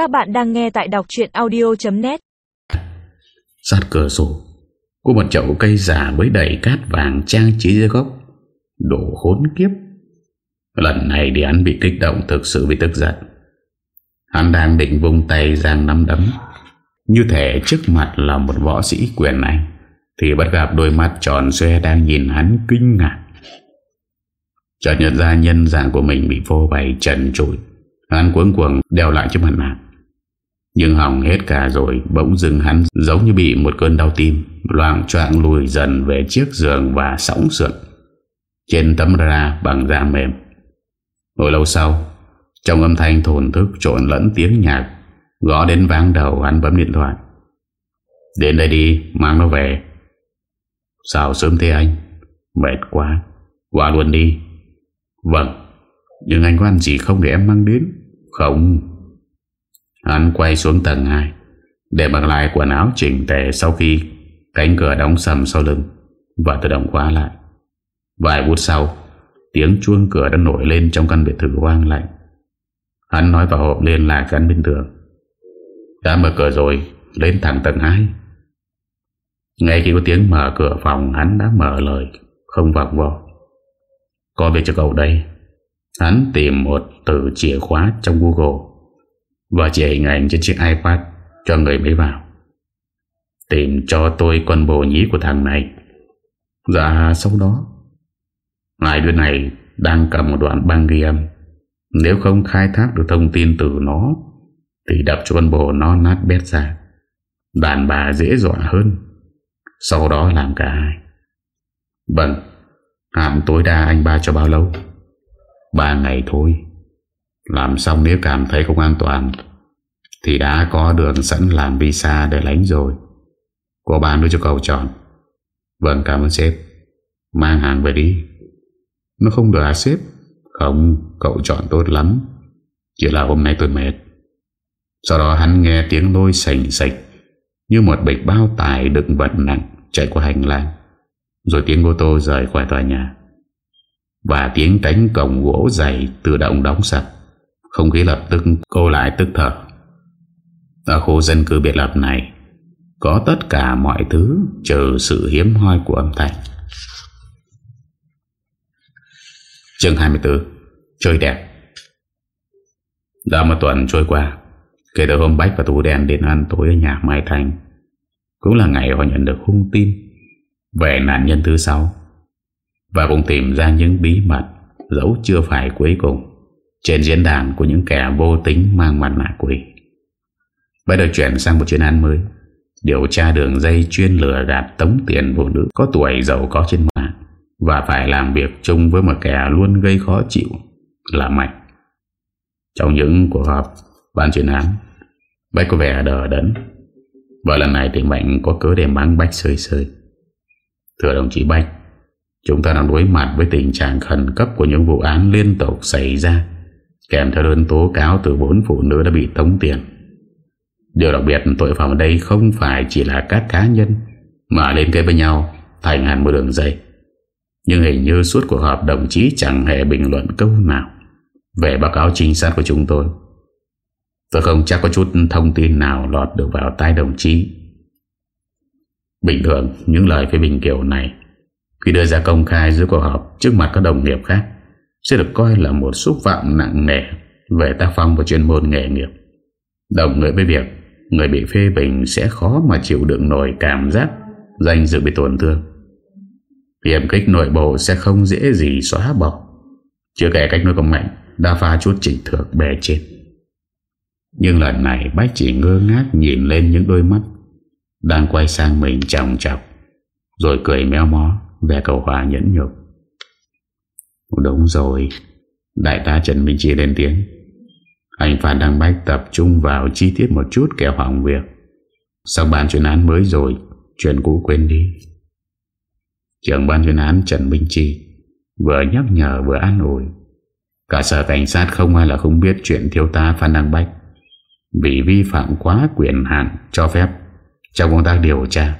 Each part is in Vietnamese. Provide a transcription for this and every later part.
Các bạn đang nghe tại đọc chuyện audio.net Sát cửa sổ Có một chậu cây già mới đầy cát vàng trang trí dưới gốc, Đổ khốn kiếp. Lần này thì hắn bị kích động thực sự bị tức giận. Hắn đang định vung tay giang nắm đấm. Như thể trước mặt là một võ sĩ quyền anh Thì bắt gặp đôi mắt tròn xoe đang nhìn hắn kinh ngạc. Chợt nhận ra nhân dạng của mình bị vô bày trần trụi. Hắn cuống cuồng đeo lại chiếc mặt nạ. Nhưng hỏng hết cả rồi, Bỗng dưng hắn giống như bị một cơn đau tim Loạn choạng lùi dần về chiếc giường và sóng sượn. Trên tấm ra bằng da mềm. Hồi lâu sau, Trong âm thanh thồn thức trộn lẫn tiếng nhạc, Gõ đến vang đầu hắn bấm điện thoại. Đến đây đi, Mang nó về. Sao sớm thế anh? Mệt quá, Qua luôn đi. Vâng Nhưng anh có ăn gì không để em mang đến? Không. Hắn quay xuống tầng 2 Để mặc lại quần áo chỉnh tề Sau khi cánh cửa đóng sầm sau lưng Và tự động khóa lại. Vài phút sau, Tiếng chuông cửa đã nổi lên trong căn biệt thự hoang lạnh. Hắn nói vào hộp liên lạc gắn bên tường Đã mở cửa rồi, Lên thẳng tầng 2 Ngay khi có tiếng mở cửa phòng, Hắn đã mở lời, Không vọng vò Có việc cho cậu đây. Hắn tìm một từ chìa khóa trong Google. Và chỉ hình ảnh trên chiếc iPad Cho người mới vào. Tìm cho tôi con bồ nhí của thằng này. Dạ sau đó. Ngài đứa này đang cầm một đoạn băng ghi âm. Nếu không khai thác được thông tin từ nó, Thì đập cho con bồ nó nát bét ra. Đàn bà dễ dọa hơn. Sau đó làm cả hai. Vâng Hạn tối đa anh ba cho bao lâu? Ba ngày thôi. Làm xong nếu cảm thấy không an toàn, Thì đã có đường sẵn làm visa để lánh rồi. Cô bán đưa cho cậu chọn. Vâng cảm ơn sếp. Mang hàng về đi. Nó không được à sếp? Không, cậu chọn tốt lắm. Chỉ là hôm nay tôi mệt. Sau đó hắn nghe tiếng lôi sành sạch, Như một bịch bao tải đựng vật nặng Chạy qua hành lang. Rồi tiếng ô tô rời khỏi tòa nhà. Và tiếng cánh cổng gỗ dày Tự động đóng sập. Không khí lập tức cô lại tức thở. Ở khu dân cư biệt lập này, Có tất cả mọi thứ trừ sự hiếm hoi của âm thanh. Chương 24 Chơi đẹp Đã một tuần trôi qua, Kể từ hôm Bách và Tú Đen đến ăn tối ở nhà Mai Thành, Cũng là ngày họ nhận được hung tin Về nạn nhân thứ sáu Và cũng tìm ra những bí mật Dẫu chưa phải cuối cùng. Trên diễn đàn của những kẻ vô tính Mang mặt nạ quỷ Bây giờ chuyển sang một chuyên án mới Điều tra đường dây chuyên lừa gạt tống tiền phụ nữ có tuổi giàu có trên mạng và phải làm việc chung với một kẻ luôn gây khó chịu là Mạnh. Trong những cuộc họp ban chuyên án, Bách có vẻ đờ đẫn. Và lần này thì Mạnh có cớ để mắng Bách sơi sơi. Thưa đồng chí Bách, chúng ta đang đối mặt với tình trạng khẩn cấp của những vụ án liên tục xảy ra, kèm theo đơn tố cáo từ bốn phụ nữ đã bị tống tiền. Điều đặc biệt tội phạm ở đây không phải chỉ là các cá nhân mà liên kết với nhau thành hẳn một đường dây. Nhưng hình như suốt cuộc họp đồng chí chẳng hề bình luận câu nào về báo cáo chính xác của chúng tôi. Tôi không chắc có chút thông tin nào lọt được vào tay đồng chí. Bình thường, những lời phê bình kiểu này khi đưa ra công khai giữa cuộc họp trước mặt các đồng nghiệp khác sẽ được coi là một xúc phạm nặng nề về tác phong và chuyên môn nghề nghiệp. Đồng nghĩa với việc, người bị phê bình sẽ khó mà chịu đựng nổi cảm giác danh dự bị tổn thương. Hiểm kích nội bộ sẽ không dễ gì xóa bỏ Chưa kể cách nói công mạnh Đã pha chút trịch thược bề trên Nhưng lần này bác chỉ ngơ ngác nhìn lên những đôi mắt Đang quay sang mình trọng chọc, Rồi cười méo mó Về cầu hòa nhẫn nhục Đúng rồi. Đại tá Trần Minh Chi lên tiếng. Anh Phan Đăng Bách tập trung vào chi tiết một chút kẻo hỏng việc. Sau bàn chuyên án mới rồi, Chuyện cũ quên đi. Trưởng ban chuyên án Trần Minh Chi Vừa nhắc nhở vừa an ủi. Cả sở cảnh sát không ai là không biết Chuyện thiếu tá Phan Đăng Bách Vì vi phạm quá quyền hạn Cho phép trong công tác điều tra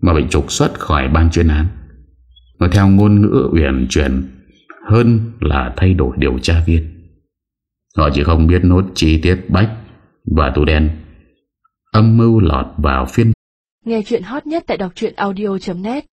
Mà bị trục xuất khỏi ban chuyên án. Nó theo ngôn ngữ uyển chuyển hơn là thay đổi điều tra viên. Họ chỉ không biết nốt chi tiết Bách Và tù đen Âm mưu lọt vào phiên. Nghe chuyện hot nhất tại đọc audio.net